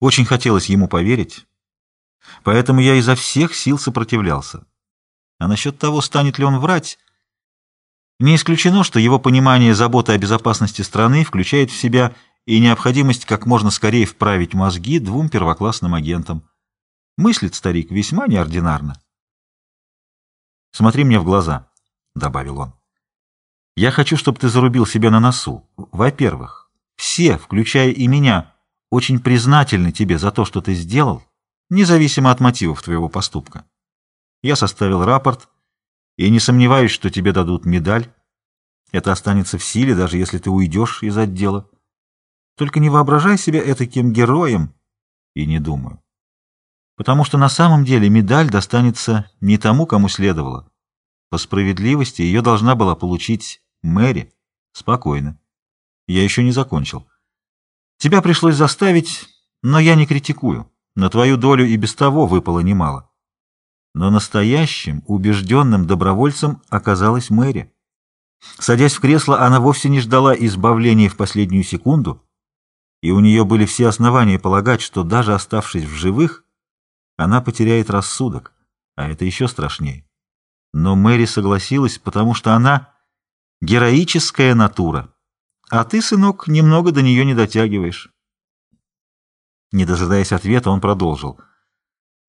Очень хотелось ему поверить, поэтому я изо всех сил сопротивлялся. А насчет того, станет ли он врать, не исключено, что его понимание заботы о безопасности страны включает в себя и необходимость как можно скорее вправить мозги двум первоклассным агентам. Мыслит старик весьма неординарно. «Смотри мне в глаза», — добавил он. «Я хочу, чтобы ты зарубил себя на носу. Во-первых, все, включая и меня, очень признательны тебе за то, что ты сделал, независимо от мотивов твоего поступка. Я составил рапорт и не сомневаюсь, что тебе дадут медаль. Это останется в силе, даже если ты уйдешь из отдела. Только не воображай себя этаким героем, и не думаю. Потому что на самом деле медаль достанется не тому, кому следовало. По справедливости ее должна была получить Мэри. Спокойно. Я еще не закончил. Тебя пришлось заставить, но я не критикую. На твою долю и без того выпало немало. Но настоящим, убежденным добровольцем оказалась Мэри. Садясь в кресло, она вовсе не ждала избавления в последнюю секунду, и у нее были все основания полагать, что даже оставшись в живых, она потеряет рассудок, а это еще страшнее. Но Мэри согласилась, потому что она героическая натура, а ты, сынок, немного до нее не дотягиваешь. Не дожидаясь ответа, он продолжил.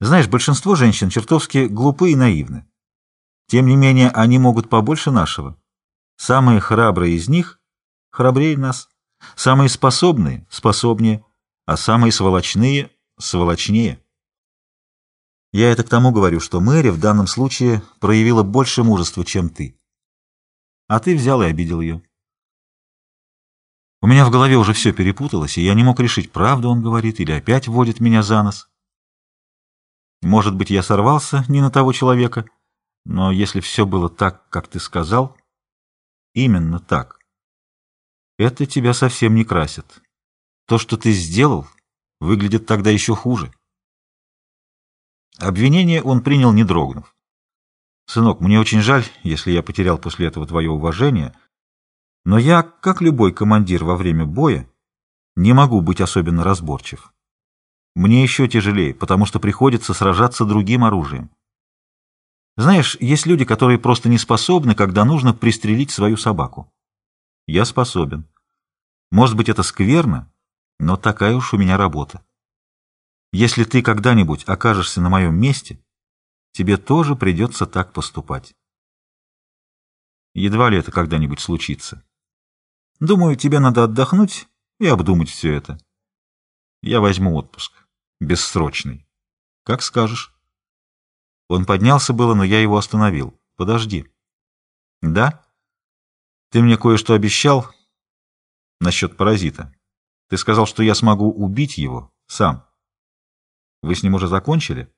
Знаешь, большинство женщин чертовски глупы и наивны. Тем не менее, они могут побольше нашего. Самые храбрые из них храбрее нас. Самые способные — способнее, а самые сволочные — сволочнее. Я это к тому говорю, что Мэри в данном случае проявила больше мужества, чем ты. А ты взял и обидел ее. У меня в голове уже все перепуталось, и я не мог решить, правду он говорит или опять вводит меня за нос. Может быть, я сорвался не на того человека, но если все было так, как ты сказал, именно так, это тебя совсем не красит. То, что ты сделал, выглядит тогда еще хуже. Обвинение он принял, не дрогнув. «Сынок, мне очень жаль, если я потерял после этого твое уважение», но я, как любой командир во время боя, не могу быть особенно разборчив. Мне еще тяжелее, потому что приходится сражаться другим оружием. Знаешь, есть люди, которые просто не способны, когда нужно пристрелить свою собаку. Я способен. Может быть, это скверно, но такая уж у меня работа. Если ты когда-нибудь окажешься на моем месте, тебе тоже придется так поступать. Едва ли это когда-нибудь случится. Думаю, тебе надо отдохнуть и обдумать все это. Я возьму отпуск. Бессрочный. Как скажешь. Он поднялся было, но я его остановил. Подожди. Да? Ты мне кое-что обещал насчет паразита. Ты сказал, что я смогу убить его сам. Вы с ним уже закончили?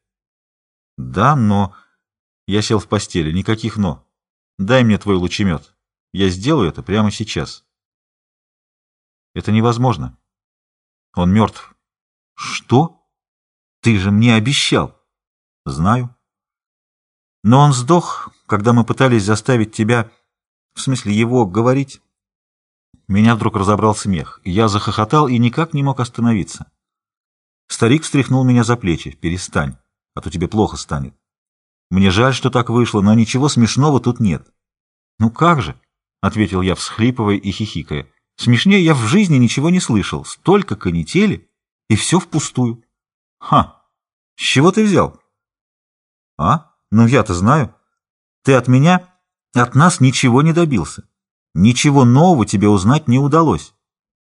Да, но... Я сел в постели. Никаких «но». Дай мне твой лучемет. Я сделаю это прямо сейчас. Это невозможно. Он мертв. Что? Ты же мне обещал. Знаю. Но он сдох, когда мы пытались заставить тебя, в смысле его, говорить. Меня вдруг разобрал смех. Я захохотал и никак не мог остановиться. Старик встряхнул меня за плечи. «Перестань, а то тебе плохо станет. Мне жаль, что так вышло, но ничего смешного тут нет». «Ну как же?» — ответил я, всхлипывая и хихикая. Смешнее я в жизни ничего не слышал. Столько канители, и все впустую. Ха! С чего ты взял? А? Ну, я-то знаю. Ты от меня, от нас ничего не добился. Ничего нового тебе узнать не удалось.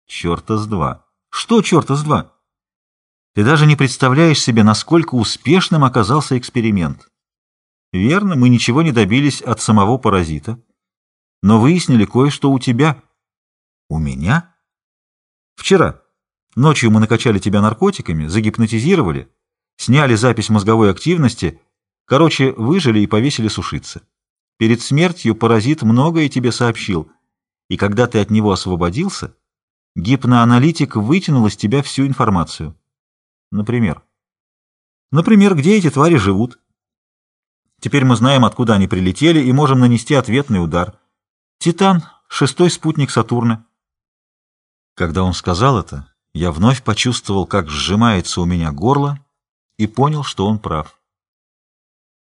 Черта с два. Что черта с два? Ты даже не представляешь себе, насколько успешным оказался эксперимент. Верно, мы ничего не добились от самого паразита, но выяснили кое-что у тебя — у меня? Вчера. Ночью мы накачали тебя наркотиками, загипнотизировали, сняли запись мозговой активности, короче, выжили и повесили сушиться. Перед смертью паразит многое тебе сообщил, и когда ты от него освободился, гипноаналитик вытянул из тебя всю информацию. Например? Например, где эти твари живут. Теперь мы знаем, откуда они прилетели, и можем нанести ответный удар. Титан — шестой спутник Сатурна. Когда он сказал это, Я вновь почувствовал, как сжимается у меня горло, и понял, что он прав.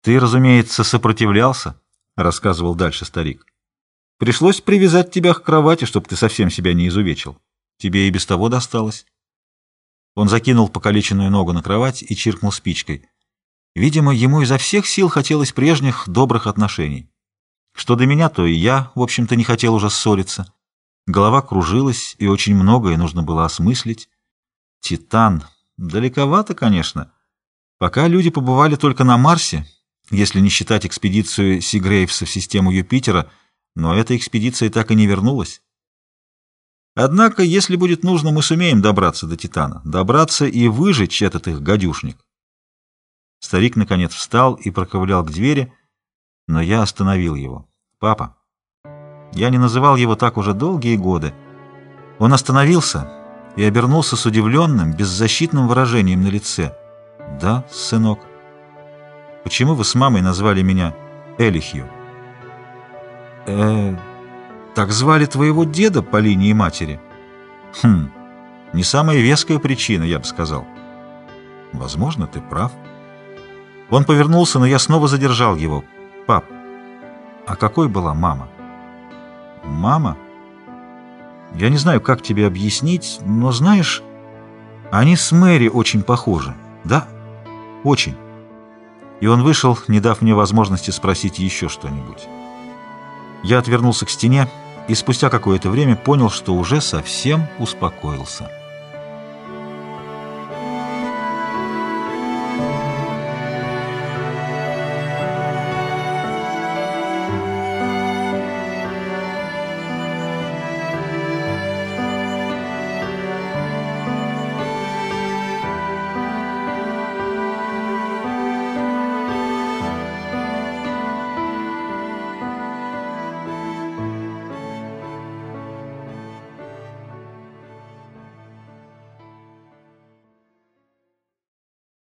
«Ты, разумеется, сопротивлялся», — рассказывал дальше старик. «Пришлось привязать тебя к кровати, чтобы ты совсем себя не изувечил. Тебе и без того досталось». Он закинул покалеченную ногу на кровать и чиркнул спичкой. Видимо, ему изо всех сил хотелось прежних добрых отношений. Что до меня, то и я, в общем-то, не хотел уже ссориться. Голова кружилась, и очень многое нужно было осмыслить. Титан. Далековато, конечно. Пока люди побывали только на Марсе, если не считать экспедицию Сигрейвса в систему Юпитера, но эта экспедиция так и не вернулась. Однако, если будет нужно, мы сумеем добраться до Титана, добраться и выжечь этот их гадюшник. Старик, наконец, встал и проковылял к двери, но я остановил его. «Папа». Я не называл его так уже долгие годы. Он остановился и обернулся с удивленным, беззащитным выражением на лице. «Да, сынок». «Почему вы с мамой назвали меня Элихью?» «Э-э...» Так звали твоего деда по линии матери? Хм, не самая веская причина, я бы сказал. Возможно, ты прав. Он повернулся, но я снова задержал его. Пап, а какой была мама? Мама? Я не знаю, как тебе объяснить, но знаешь, они с Мэри очень похожи. Да, очень. И он вышел, не дав мне возможности спросить еще что-нибудь. Я отвернулся к стене и спустя какое-то время понял, что уже совсем успокоился.